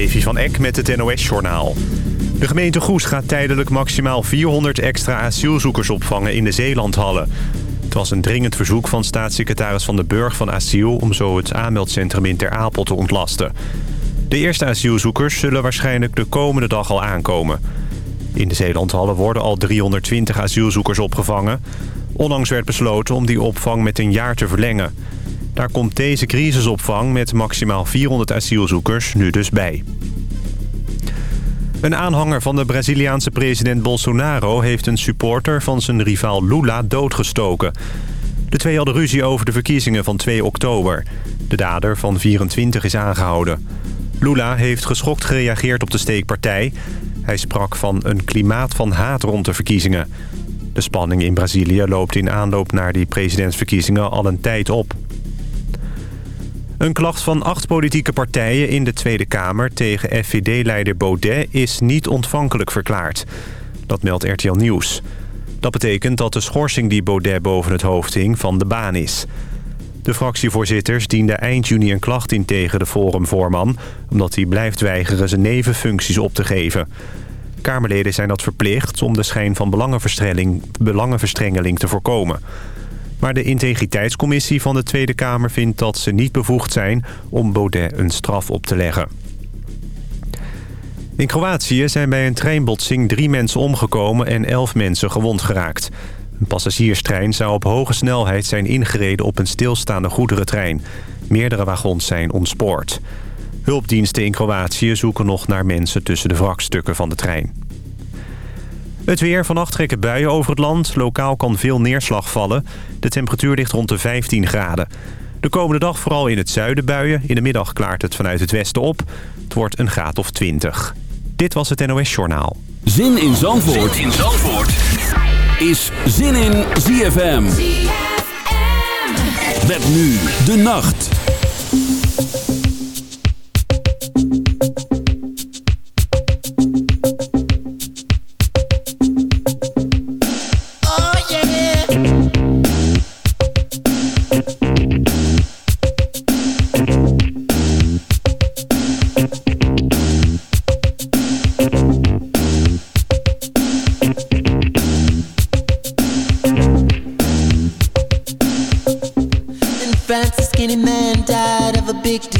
Levi van Eck met het NOS-journaal. De gemeente Goes gaat tijdelijk maximaal 400 extra asielzoekers opvangen in de Zeelandhallen. Het was een dringend verzoek van staatssecretaris Van de Burg van Asiel... om zo het aanmeldcentrum in Ter Apel te ontlasten. De eerste asielzoekers zullen waarschijnlijk de komende dag al aankomen. In de Zeelandhallen worden al 320 asielzoekers opgevangen. Onlangs werd besloten om die opvang met een jaar te verlengen... Daar komt deze crisisopvang met maximaal 400 asielzoekers nu dus bij. Een aanhanger van de Braziliaanse president Bolsonaro... heeft een supporter van zijn rivaal Lula doodgestoken. De twee hadden ruzie over de verkiezingen van 2 oktober. De dader van 24 is aangehouden. Lula heeft geschokt gereageerd op de steekpartij. Hij sprak van een klimaat van haat rond de verkiezingen. De spanning in Brazilië loopt in aanloop naar die presidentsverkiezingen al een tijd op. Een klacht van acht politieke partijen in de Tweede Kamer... tegen FVD-leider Baudet is niet ontvankelijk verklaard. Dat meldt RTL Nieuws. Dat betekent dat de schorsing die Baudet boven het hoofd hing van de baan is. De fractievoorzitters dienden eind juni een klacht in tegen de forumvoorman... omdat hij blijft weigeren zijn nevenfuncties op te geven. Kamerleden zijn dat verplicht om de schijn van belangenverstrengeling te voorkomen... Maar de integriteitscommissie van de Tweede Kamer vindt dat ze niet bevoegd zijn om Baudet een straf op te leggen. In Kroatië zijn bij een treinbotsing drie mensen omgekomen en elf mensen gewond geraakt. Een passagierstrein zou op hoge snelheid zijn ingereden op een stilstaande goederentrein. Meerdere wagons zijn ontspoord. Hulpdiensten in Kroatië zoeken nog naar mensen tussen de wrakstukken van de trein. Het weer. Vannacht trekken buien over het land. Lokaal kan veel neerslag vallen. De temperatuur ligt rond de 15 graden. De komende dag vooral in het zuiden buien. In de middag klaart het vanuit het westen op. Het wordt een graad of 20. Dit was het NOS Journaal. Zin in Zandvoort, zin in Zandvoort. is Zin in ZFM. ZFM. Met nu de nacht.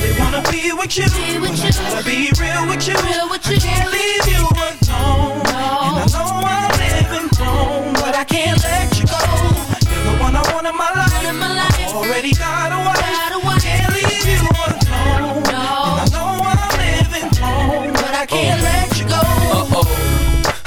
I really wanna be with you. Be with you. Wanna be real with you. Real with you. I can't leave you alone. No. And I know I'm living wrong, but I can't let you go. You're the one I want in my life. In my life. Already got a wife. Got a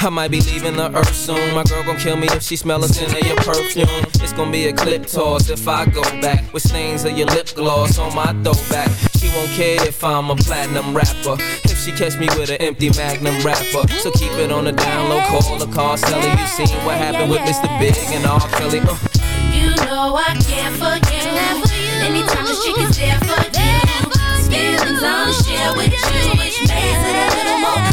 I might be leaving the earth soon. My girl gon' kill me if she smell a scent of your perfume. It's gon' be a clip toss if I go back with stains of your lip gloss on my throwback. She won't care if I'm a platinum rapper. If she catch me with an empty magnum rapper. So keep it on the down low, call the car seller. You seen what happened with Mr. Big and R. Kelly. Uh. You know I care for you. Anytime the chick is there for you. Feelings I'll share with you. Which makes it a little more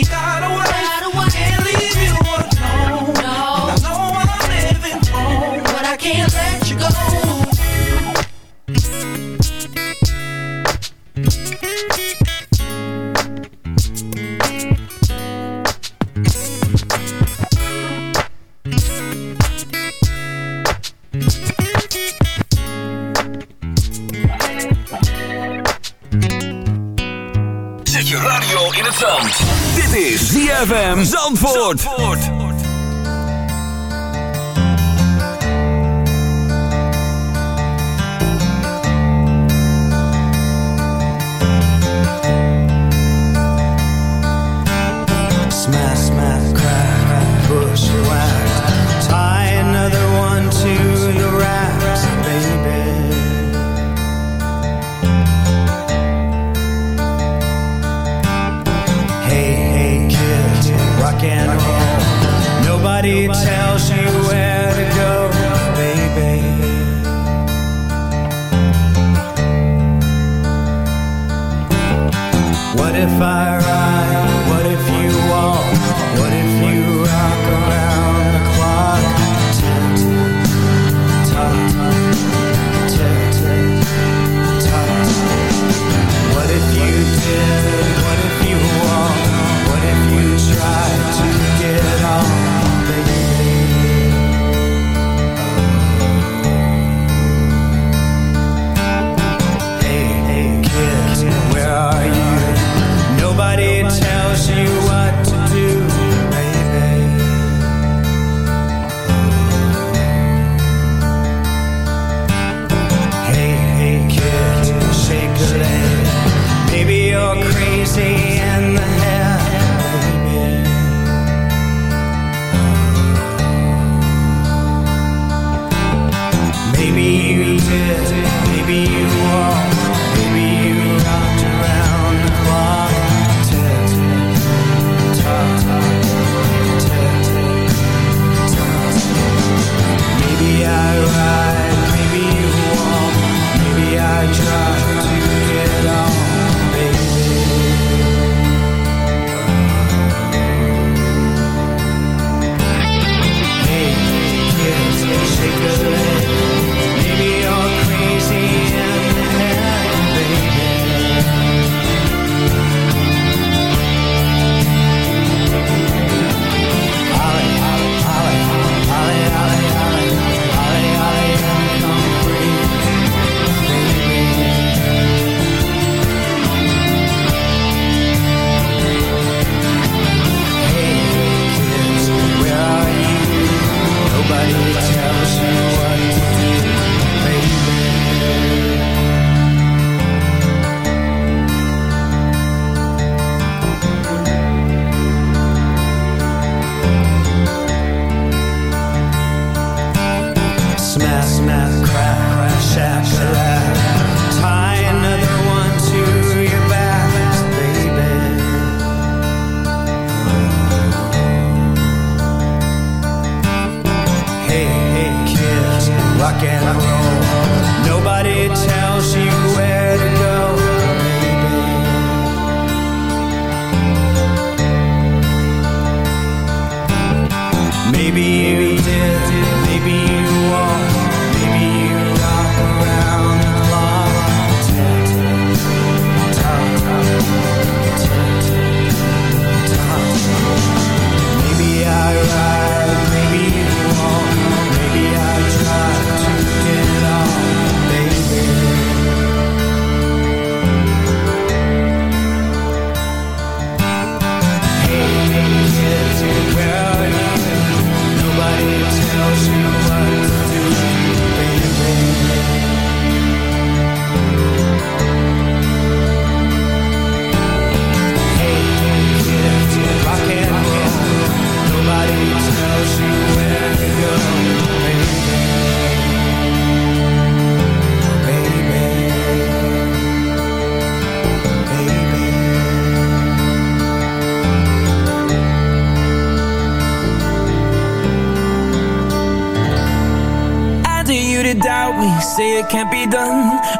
Already got a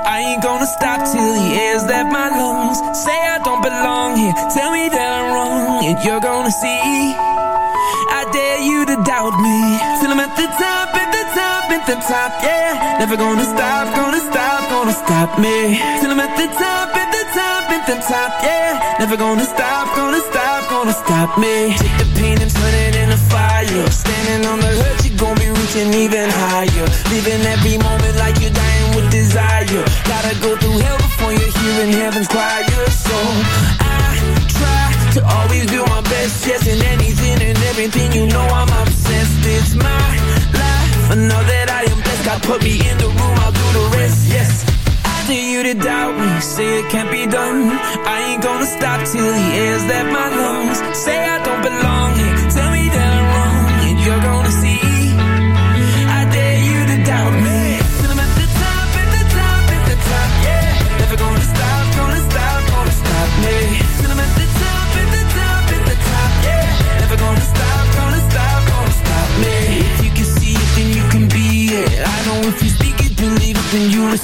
I ain't gonna stop till the air's left my lungs. Say I don't belong here, tell me that I'm wrong, and you're gonna see. I dare you to doubt me. Till I'm at the top, at the top, at the top, yeah. Never gonna stop, gonna stop, gonna stop me. Till I'm at the top, at the top, at the top, yeah. Never gonna stop, gonna stop, gonna stop me. Take the pain and turn it into fire. Standing on the hurt, you gon' be reaching even higher. Leaving every Put me in the room, I'll do the rest, yes. After you to doubt me, say it can't be done. I ain't gonna stop till he air's that my lungs. Say I don't belong.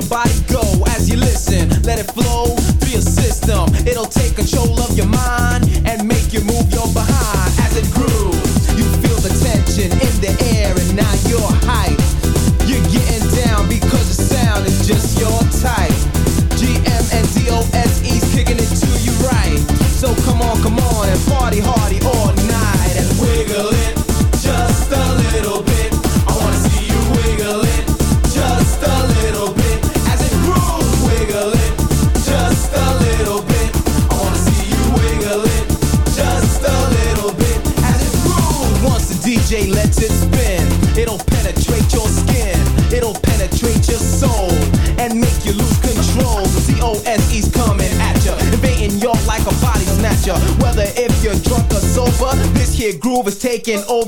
your body. taking over.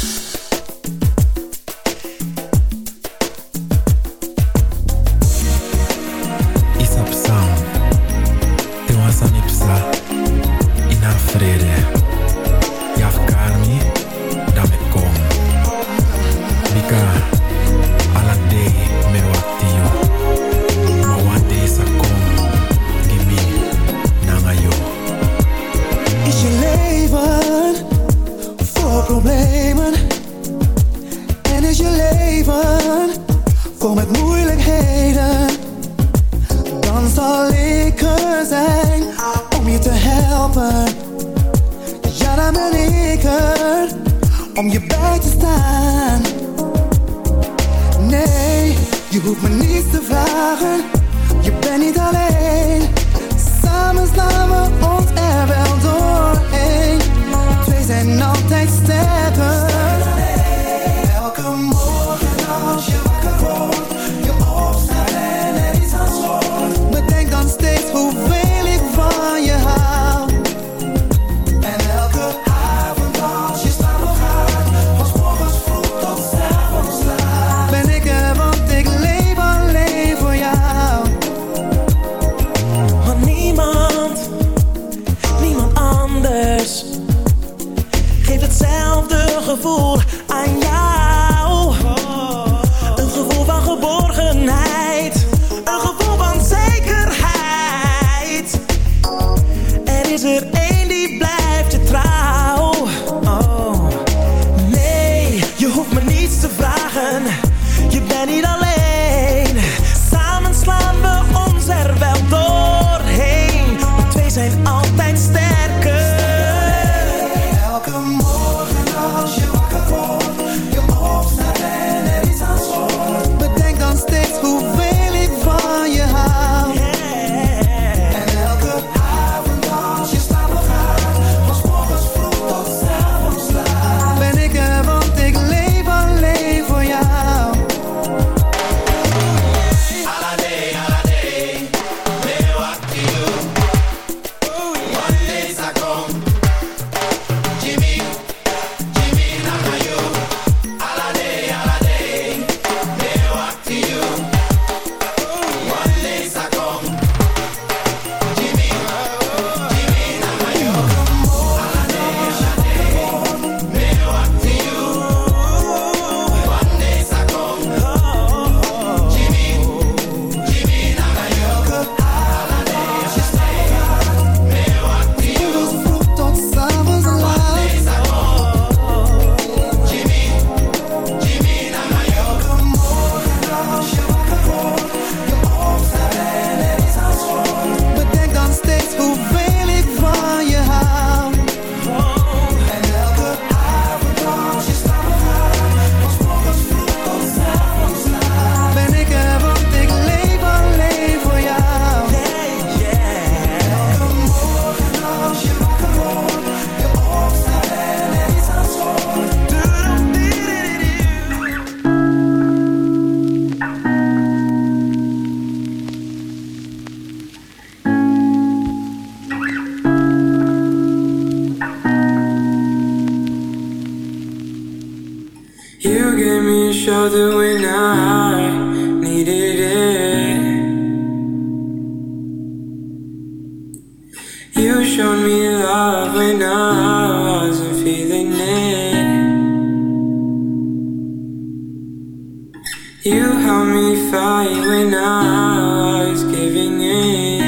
We fine when I was giving in,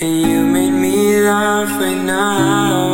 and you made me laugh when I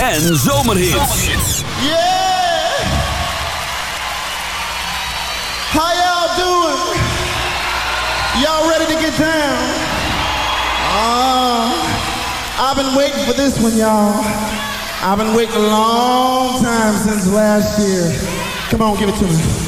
en zomerhits. Yeah! How y'all doing? Y'all ready to get down? Uh, I've been waiting for this one, y'all. I've been waiting a long time since last year. Come on, give it to me.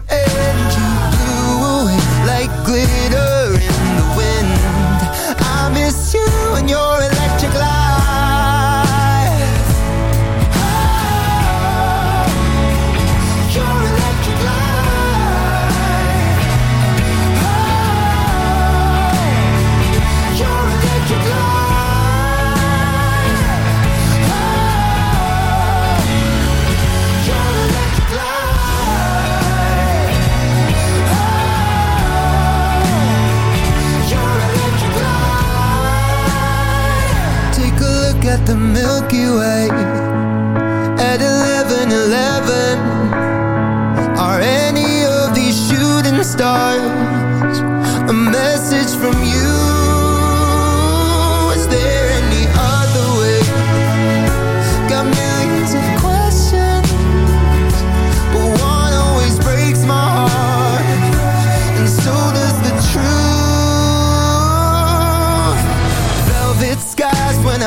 the Milky Way.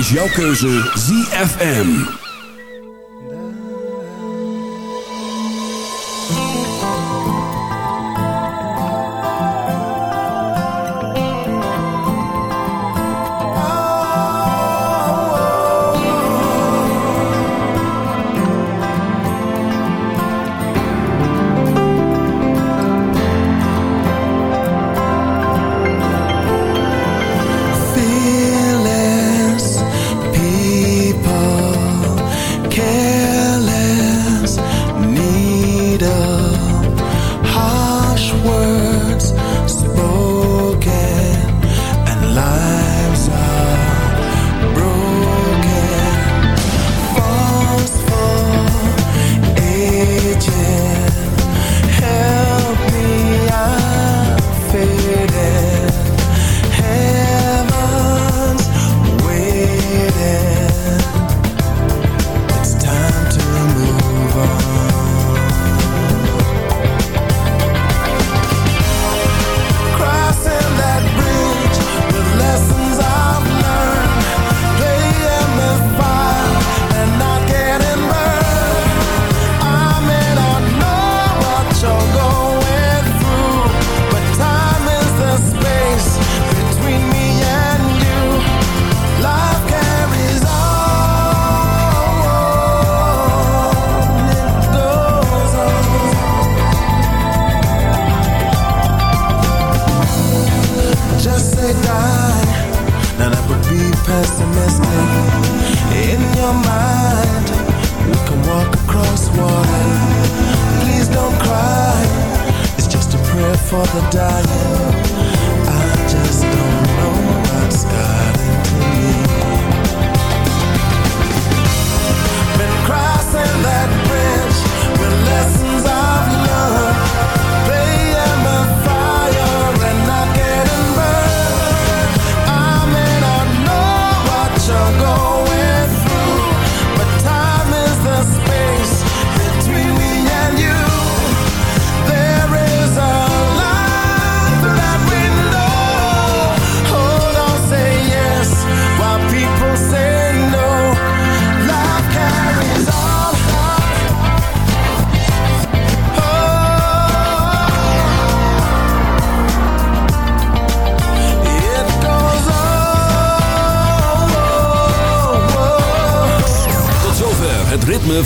is jouw keuze ZFM.